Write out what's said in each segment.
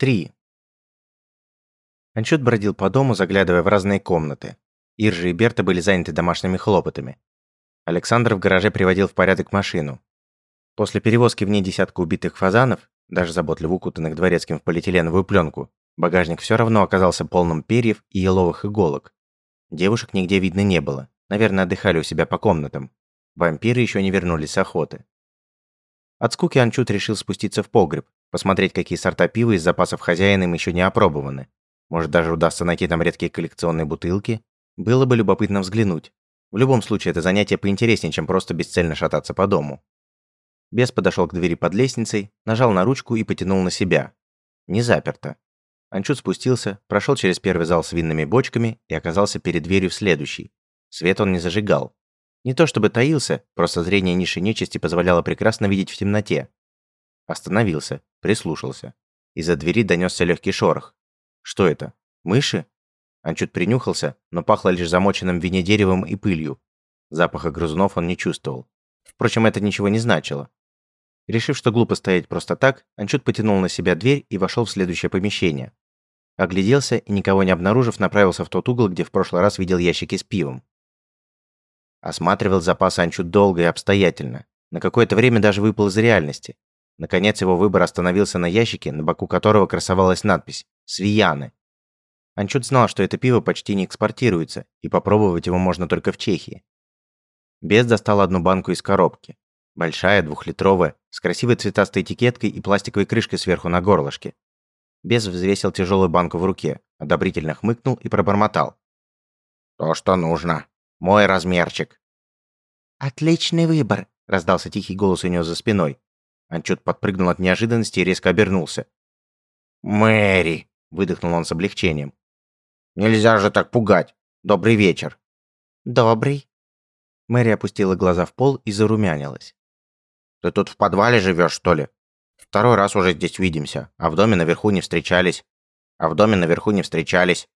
3. Анчут бродил по дому, заглядывая в разные комнаты. Иржи и Берта были заняты домашними хлопотами. Александр в гараже приводил в порядок машину. После перевозки в ней десятка убитых фазанов, даже заботливо укутанных дворецким в полиэтиленовую пленку, багажник все равно оказался полным перьев и еловых иголок. Девушек нигде видно не было. Наверное, отдыхали у себя по комнатам. Вампиры еще не вернулись с охоты. От скуки Анчут решил спуститься в погреб, посмотреть, какие сорта пива из запасов хозяина им еще не опробованы. Может, даже удастся найти там редкие коллекционные бутылки. Было бы любопытно взглянуть. В любом случае, это занятие поинтереснее, чем просто бесцельно шататься по дому. Бес подошел к двери под лестницей, нажал на ручку и потянул на себя. Не заперто. Анчут спустился, прошел через первый зал с винными бочками и оказался перед дверью в следующий. Свет он не зажигал. Не то чтобы таился, просто зрение ниши нечисти позволяло прекрасно видеть в темноте. Остановился, прислушался. Из-за двери донесся легкий шорох. Что это? Мыши? Анчут принюхался, но пахло лишь замоченным в вине деревом и пылью. Запаха грызунов он не чувствовал. Впрочем, это ничего не значило. Решив, что глупо стоять просто так, Анчут потянул на себя дверь и вошел в следующее помещение. Огляделся и, никого не обнаружив, направился в тот угол, где в прошлый раз видел ящики с пивом. Осматривал запасы Анчут долго и обстоятельно. На какое-то время даже выпал из реальности. Наконец его выбор остановился на ящике, на боку которого красовалась надпись «Свияны». Анчут знал, что это пиво почти не экспортируется, и попробовать его можно только в Чехии. Бес достал одну банку из коробки. Большая, двухлитровая, с красивой цветастой этикеткой и пластиковой крышкой сверху на горлышке. Бес взвесил тяжелую банку в руке, одобрительно хмыкнул и пробормотал. «То, что нужно. Мой размерчик». «Отличный выбор», – раздался тихий голос у него за спиной. Анчут подпрыгнул от неожиданности и резко обернулся. «Мэри!» – выдохнул он с облегчением. «Нельзя же так пугать! Добрый вечер!» «Добрый!» Мэри опустила глаза в пол и зарумянилась. «Ты тут в подвале живешь, что ли? Второй раз уже здесь видимся, а в доме наверху не встречались. А в доме наверху не встречались».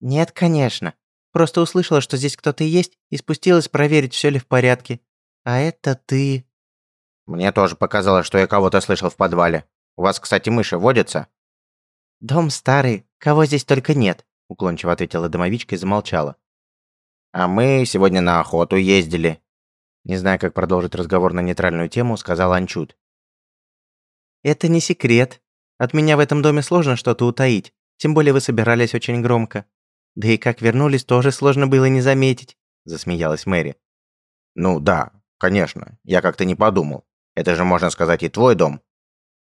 «Нет, конечно. Просто услышала, что здесь кто-то есть, и спустилась проверить, все ли в порядке. А это ты...» Мне тоже показалось, что я кого-то слышал в подвале. У вас, кстати, мыши водятся?» «Дом старый, кого здесь только нет», – уклончиво ответила домовичка и замолчала. «А мы сегодня на охоту ездили». Не зная, как продолжить разговор на нейтральную тему, сказал Анчут. «Это не секрет. От меня в этом доме сложно что-то утаить, тем более вы собирались очень громко. Да и как вернулись, тоже сложно было не заметить», – засмеялась Мэри. «Ну да, конечно, я как-то не подумал. Это же, можно сказать, и твой дом».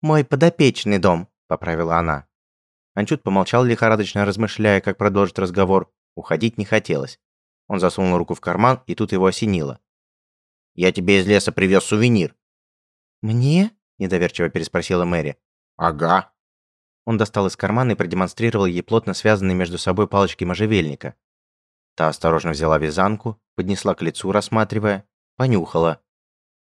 «Мой подопечный дом», – поправила она. Анчут помолчал лихорадочно, размышляя, как продолжить разговор. Уходить не хотелось. Он засунул руку в карман, и тут его осенило. «Я тебе из леса привез сувенир». «Мне?» – недоверчиво переспросила Мэри. «Ага». Он достал из кармана и продемонстрировал ей плотно связанные между собой палочки можжевельника. Та осторожно взяла вязанку, поднесла к лицу, рассматривая, понюхала.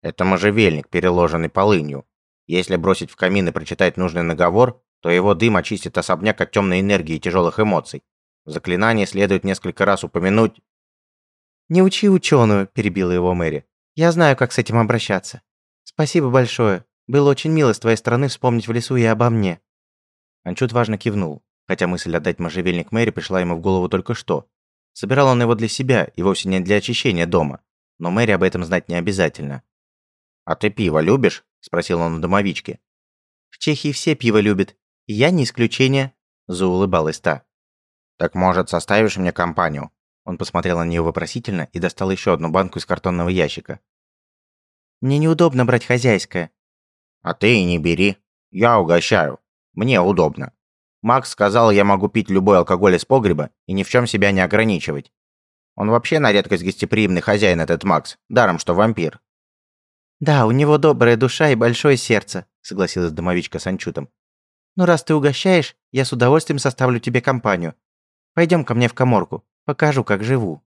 Это можжевельник, переложенный полынью. Если бросить в камин и прочитать нужный наговор, то его дым очистит особняк от темной энергии и тяжелых эмоций. В заклинании следует несколько раз упомянуть... «Не учи ученую», – перебила его Мэри. «Я знаю, как с этим обращаться. Спасибо большое. Было очень мило с твоей стороны вспомнить в лесу и обо мне». Анчут важно кивнул, хотя мысль отдать можжевельник Мэри пришла ему в голову только что. Собирал он его для себя и вовсе не для очищения дома, но Мэри об этом знать не обязательно. «А ты пиво любишь?» – спросил он у домовички. «В Чехии все пиво любят. Я не исключение», – заулыбалась та. «Так, может, составишь мне компанию?» Он посмотрел на нее вопросительно и достал еще одну банку из картонного ящика. «Мне неудобно брать хозяйское». «А ты и не бери. Я угощаю. Мне удобно. Макс сказал, я могу пить любой алкоголь из погреба и ни в чем себя не ограничивать. Он вообще на редкость гостеприимный хозяин этот Макс, даром что вампир. «Да, у него добрая душа и большое сердце», — согласилась домовичка с Анчутом. «Ну, раз ты угощаешь, я с удовольствием составлю тебе компанию. Пойдем ко мне в коморку, покажу, как живу».